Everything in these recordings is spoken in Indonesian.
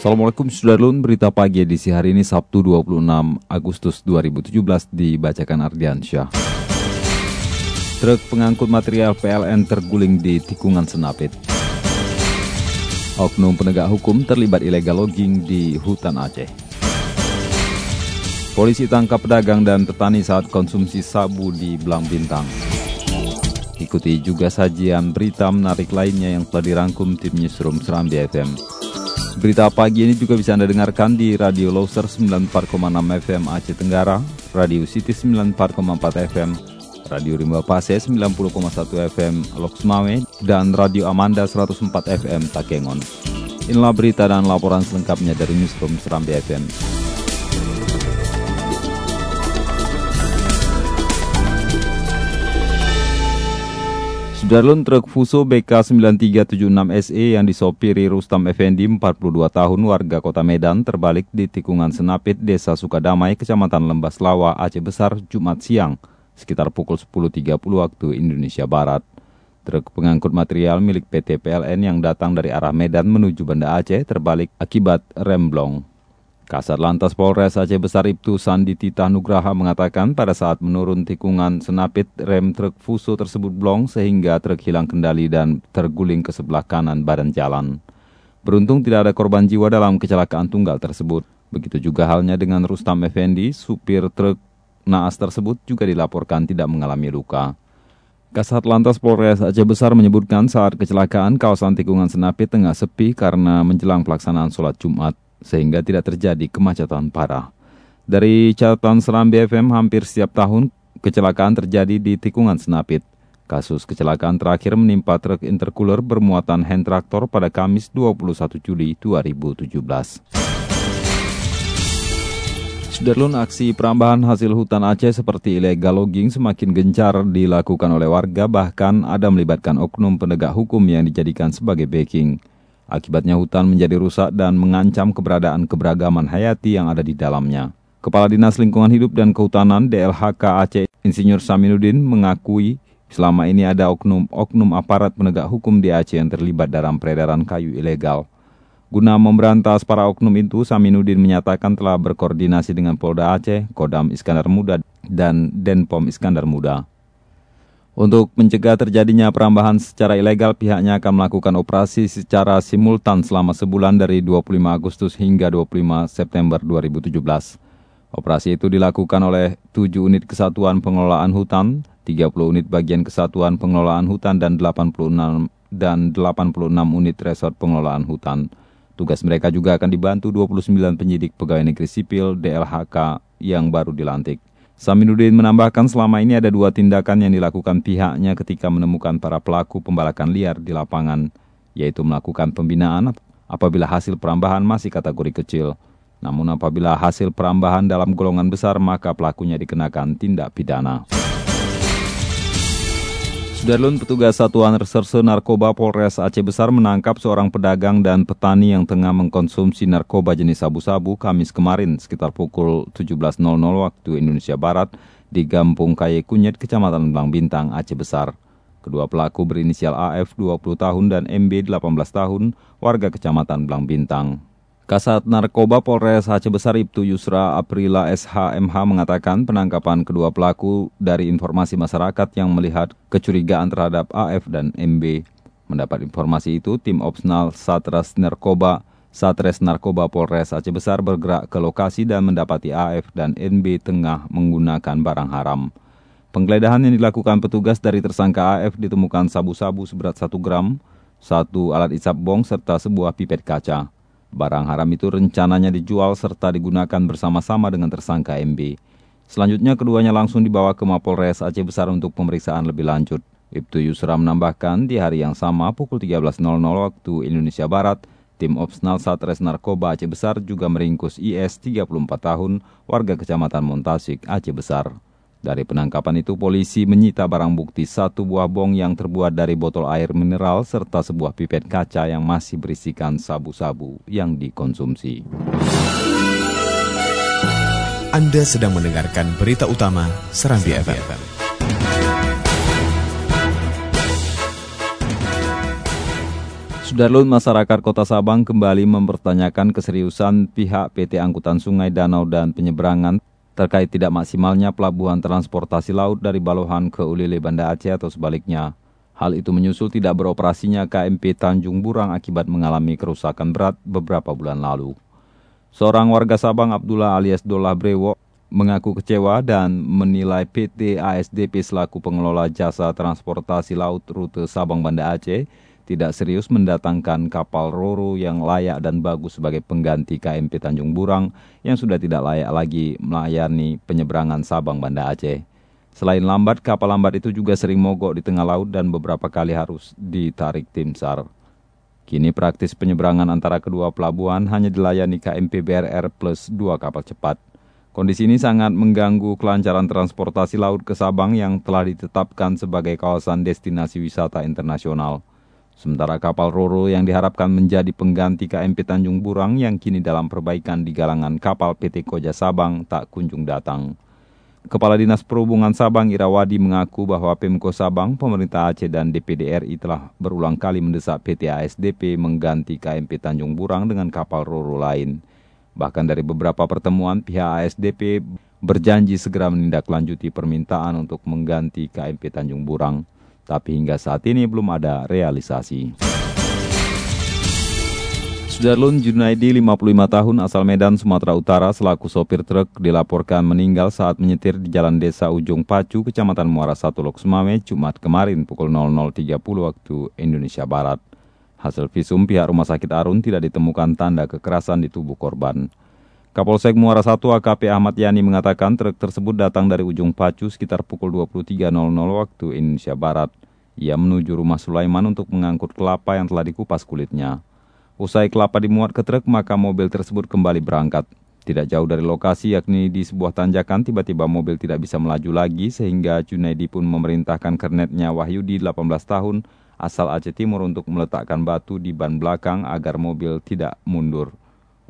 Assalamualaikum Sudarlun, berita pagi edisi hari ini Sabtu 26 Agustus 2017 dibacakan Ardiansyah. Truk pengangkut material PLN terguling di tikungan Senapit. Oknum penegak hukum terlibat illegal logging di hutan Aceh. Polisi tangkap pedagang dan petani saat konsumsi sabu di Belang Bintang. Ikuti juga sajian berita menarik lainnya yang telah dirangkum tim Newsroom Serambi Berita pagi ini juga bisa Anda dengarkan di Radio Loser 94,6 FM Aceh Tenggara, Radio City 94,4 FM, Radio Rimba Pase 90,1 FM Lok Sumawe, dan Radio Amanda 104 FM Takengon. Inilah berita dan laporan selengkapnya dari Newsroom Serambi FM. Sudarlun truk Fuso BK9376SE yang disopiri Rustam Effendi 42 tahun warga kota Medan terbalik di tikungan Senapit, Desa Sukadamai, Kecamatan Lembas Lawa, Aceh Besar, Jumat siang, sekitar pukul 10.30 waktu Indonesia Barat. Truk pengangkut material milik PT PLN yang datang dari arah Medan menuju Banda Aceh terbalik akibat remblong. Kasat Lantas Polres Aceh Besar Ibtu Sandi Tita Nugraha mengatakan pada saat menurun tikungan senapit rem truk Fuso tersebut blong sehingga truk hilang kendali dan terguling ke sebelah kanan badan jalan. Beruntung tidak ada korban jiwa dalam kecelakaan tunggal tersebut. Begitu juga halnya dengan Rustam Effendi, supir truk naas tersebut juga dilaporkan tidak mengalami luka. Kasat Lantas Polres Aceh Besar menyebutkan saat kecelakaan kawasan tikungan Senapit tengah sepi karena menjelang pelaksanaan sholat Jumat sehingga tidak terjadi kemacetan parah. Dari catatan Seram BFM, hampir setiap tahun kecelakaan terjadi di tikungan Senapit. Kasus kecelakaan terakhir menimpa truk intercooler bermuatan hand traktor pada Kamis 21 Juli 2017. Sudarlun aksi perambahan hasil hutan Aceh seperti illegal logging semakin gencar dilakukan oleh warga bahkan ada melibatkan oknum penegak hukum yang dijadikan sebagai backing. Akibatnya hutan menjadi rusak dan mengancam keberadaan keberagaman hayati yang ada di dalamnya. Kepala Dinas Lingkungan Hidup dan Kehutanan DLHK Aceh Insinyur Saminuddin mengakui selama ini ada oknum-oknum aparat penegak hukum di Aceh yang terlibat dalam peredaran kayu ilegal. Guna memberantas para oknum itu, Saminuddin menyatakan telah berkoordinasi dengan Polda Aceh, Kodam Iskandar Muda, dan Denpom Iskandar Muda. Untuk mencegah terjadinya perambahan secara ilegal, pihaknya akan melakukan operasi secara simultan selama sebulan dari 25 Agustus hingga 25 September 2017. Operasi itu dilakukan oleh 7 unit kesatuan pengelolaan hutan, 30 unit bagian kesatuan pengelolaan hutan dan 86 dan 86 unit resort pengelolaan hutan. Tugas mereka juga akan dibantu 29 penyidik pegawai negeri sipil DLHK yang baru dilantik. Saminuddin menambahkan selama ini ada dua tindakan yang dilakukan pihaknya ketika menemukan para pelaku pembalakan liar di lapangan, yaitu melakukan pembinaan apabila hasil perambahan masih kategori kecil. Namun apabila hasil perambahan dalam golongan besar maka pelakunya dikenakan tindak pidana. Sudarlun petugas Satuan Reserse Narkoba Polres Aceh Besar menangkap seorang pedagang dan petani yang tengah mengkonsumsi narkoba jenis sabu-sabu Kamis kemarin sekitar pukul 17.00 waktu Indonesia Barat di Gampung Kaye Kunyit, Kecamatan Belang Bintang, Aceh Besar. Kedua pelaku berinisial AF 20 tahun dan MB 18 tahun, warga Kecamatan Belang Bintang. Kasat Narkoba Polres Aceh Besar Ibtu Yusra Aprila SHMH mengatakan penangkapan kedua pelaku dari informasi masyarakat yang melihat kecurigaan terhadap AF dan MB. Mendapat informasi itu, tim Opsnal Satres Narkoba Satres Narkoba Polres Aceh Besar bergerak ke lokasi dan mendapati AF dan NB tengah menggunakan barang haram. Penggeledahan yang dilakukan petugas dari tersangka AF ditemukan sabu-sabu seberat 1 gram, satu alat isap bong serta sebuah pipet kaca. Barang haram itu rencananya dijual serta digunakan bersama-sama dengan tersangka MB. Selanjutnya keduanya langsung dibawa ke Mapolres Aceh Besar untuk pemeriksaan lebih lanjut. Ibtu Yusra menambahkan di hari yang sama pukul 13.00 waktu Indonesia Barat, tim Opsnal Satres Narkoba Aceh Besar juga meringkus IS 34 tahun warga kecamatan Montasik Aceh Besar. Dari penangkapan itu, polisi menyita barang bukti satu buah bong yang terbuat dari botol air mineral serta sebuah pipet kaca yang masih berisikan sabu-sabu yang dikonsumsi. Anda sedang mendengarkan berita utama Serambi FM. Sudarlun masyarakat Kota Sabang kembali mempertanyakan keseriusan pihak PT Angkutan Sungai Danau dan Penyeberangan terkait tidak maksimalnya pelabuhan transportasi laut dari Balohan ke Ulile Banda Aceh atau sebaliknya. Hal itu menyusul tidak beroperasinya KMP Tanjung Burang akibat mengalami kerusakan berat beberapa bulan lalu. Seorang warga Sabang Abdullah alias Dolah Brewo mengaku kecewa dan menilai PT ASDP selaku pengelola jasa transportasi laut rute Sabang Banda Aceh tidak serius mendatangkan kapal Roro yang layak dan bagus sebagai pengganti KMP Tanjung Burang yang sudah tidak layak lagi melayani penyeberangan Sabang Banda Aceh. Selain lambat, kapal lambat itu juga sering mogok di tengah laut dan beberapa kali harus ditarik tim SAR. Kini praktis penyeberangan antara kedua pelabuhan hanya dilayani KMP BRR plus dua kapal cepat. Kondisi ini sangat mengganggu kelancaran transportasi laut ke Sabang yang telah ditetapkan sebagai kawasan destinasi wisata internasional. Sementara kapal Roro yang diharapkan menjadi pengganti KMP Tanjung Burang yang kini dalam perbaikan di galangan kapal PT Koja Sabang tak kunjung datang. Kepala Dinas Perhubungan Sabang Irawadi mengaku bahwa Pemko Sabang, pemerintah Aceh dan DPD RI telah berulang kali mendesak PT ASDP mengganti KMP Tanjung Burang dengan kapal Roro lain. Bahkan dari beberapa pertemuan, pihak ASDP berjanji segera menindaklanjuti permintaan untuk mengganti KMP Tanjung Burang tapi hingga saat ini belum ada realisasi. Sudarlun Junaidi, 55 tahun asal Medan, Sumatera Utara, selaku sopir truk, dilaporkan meninggal saat menyetir di Jalan Desa Ujung Pacu, Kecamatan Muara Satu Loksumame, Jumat kemarin pukul 00.30 waktu Indonesia Barat. Hasil visum pihak Rumah Sakit Arun tidak ditemukan tanda kekerasan di tubuh korban. Kapolsek Muara 1 AKP Ahmad Yani mengatakan truk tersebut datang dari ujung Pacu sekitar pukul 23.00 waktu Indonesia Barat. Ia menuju rumah Sulaiman untuk mengangkut kelapa yang telah dikupas kulitnya. Usai kelapa dimuat ke truk, maka mobil tersebut kembali berangkat. Tidak jauh dari lokasi, yakni di sebuah tanjakan, tiba-tiba mobil tidak bisa melaju lagi, sehingga Junaidi pun memerintahkan kernetnya Wahyudi 18 tahun, asal Aceh Timur untuk meletakkan batu di ban belakang agar mobil tidak mundur.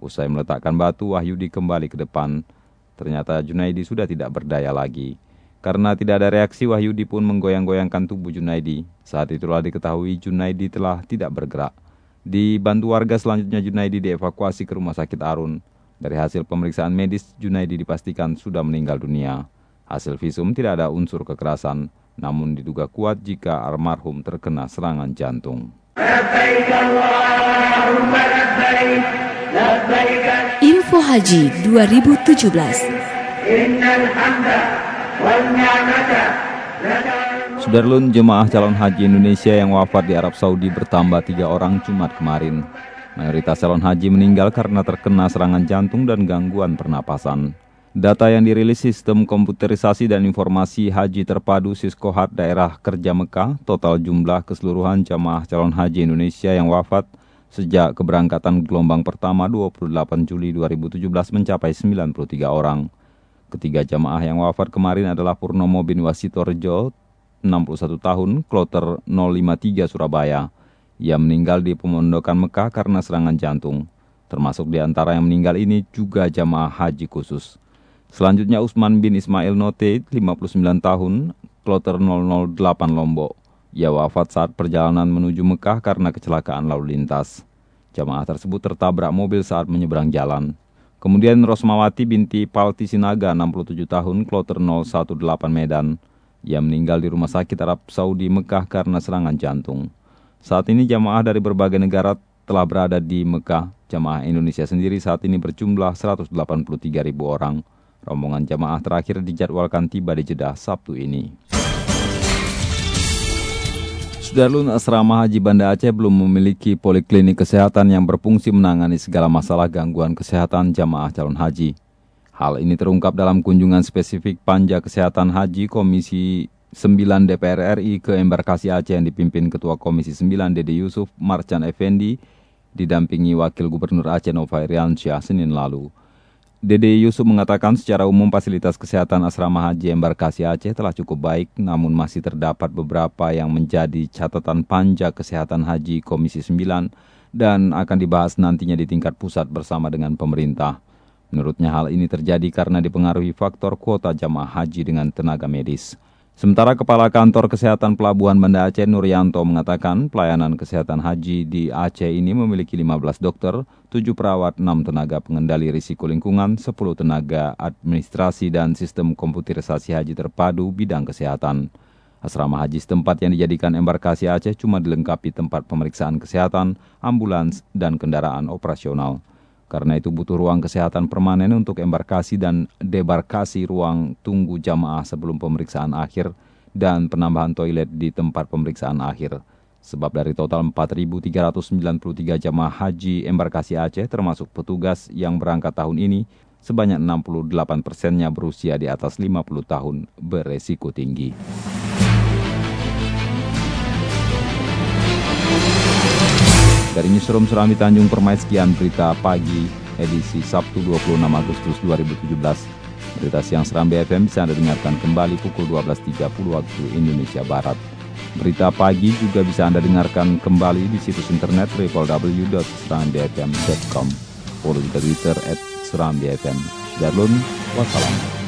Usai meletakkan batu, Wahyudi kembali ke depan. Ternyata Junaidi sudah tidak berdaya lagi. Karena tidak ada reaksi, Wahyudi pun menggoyang-goyangkan tubuh Junaidi. Saat itulah diketahui Junaidi telah tidak bergerak. Dibantu warga selanjutnya Junaidi dievakuasi ke rumah sakit Arun. Dari hasil pemeriksaan medis, Junaidi dipastikan sudah meninggal dunia. Hasil visum tidak ada unsur kekerasan, namun diduga kuat jika almarhum terkena serangan jantung. Info Haji 2017 Sudarlun jemaah calon haji Indonesia yang wafat di Arab Saudi bertambah tiga orang Jumat kemarin. Mayoritas calon haji meninggal karena terkena serangan jantung dan gangguan pernapasan. Data yang dirilis Sistem Komputerisasi dan Informasi Haji Terpadu Siskohat Daerah Kerja Mekah, total jumlah keseluruhan jamaah calon haji Indonesia yang wafat Sejak keberangkatan gelombang pertama 28 Juli 2017 mencapai 93 orang. Ketiga jamaah yang wafat kemarin adalah Purnomo bin Wasitorjo, 61 tahun, kloter 053 Surabaya. Ia meninggal di pemondokan Mekah karena serangan jantung. Termasuk di antara yang meninggal ini juga jamaah haji khusus. Selanjutnya Usman bin Ismail Note, 59 tahun, kloter 008 Lombok. Ia wafat saat perjalanan menuju Mekah karena kecelakaan lalu lintas. Jamaah tersebut tertabrak mobil saat menyeberang jalan. Kemudian Rosmawati binti Palti Sinaga, 67 tahun, kloter 018 Medan. Ia meninggal di rumah sakit Arab Saudi Mekah karena serangan jantung. Saat ini jamaah dari berbagai negara telah berada di Mekah. Jamaah Indonesia sendiri saat ini berjumlah 183 ribu orang. Rombongan jamaah terakhir dijadwalkan tiba di Jeddah Sabtu ini. Sudarlun Asrama Haji Banda Aceh belum memiliki poliklinik kesehatan yang berfungsi menangani segala masalah gangguan kesehatan jamaah calon haji. Hal ini terungkap dalam kunjungan spesifik Panja Kesehatan Haji Komisi 9 DPR RI ke embarkasi Aceh yang dipimpin Ketua Komisi 9 Dede Yusuf Marcan Effendi didampingi Wakil Gubernur Aceh Nova Iriansyah Senin lalu. Dede Yusuf mengatakan secara umum fasilitas kesehatan asrama haji embarkasi Aceh telah cukup baik namun masih terdapat beberapa yang menjadi catatan panja kesehatan haji Komisi 9 dan akan dibahas nantinya di tingkat pusat bersama dengan pemerintah. Menurutnya hal ini terjadi karena dipengaruhi faktor kuota jamaah haji dengan tenaga medis. Sementara Kepala Kantor Kesehatan Pelabuhan Banda Aceh Nuryanto mengatakan pelayanan kesehatan haji di Aceh ini memiliki 15 dokter, 7 perawat, 6 tenaga pengendali risiko lingkungan, 10 tenaga administrasi dan sistem komputerisasi haji terpadu bidang kesehatan. Asrama haji setempat yang dijadikan embarkasi Aceh cuma dilengkapi tempat pemeriksaan kesehatan, ambulans, dan kendaraan operasional. Karena itu butuh ruang kesehatan permanen untuk embarkasi dan debarkasi ruang tunggu jamaah sebelum pemeriksaan akhir dan penambahan toilet di tempat pemeriksaan akhir. Sebab dari total 4.393 jamaah haji embarkasi Aceh termasuk petugas yang berangkat tahun ini, sebanyak 68 persennya berusia di atas 50 tahun beresiko tinggi. Dari Newsroom Serambi Tanjung Permai sekian berita pagi edisi Sabtu 26 Agustus 2017. Berita siang Serambi FM bisa Anda dengarkan kembali pukul 12.30 waktu Indonesia Barat. Berita pagi juga bisa Anda dengarkan kembali di situs internet www.serambifm.com. Follow di Twitter at Serambi FM. Wassalam.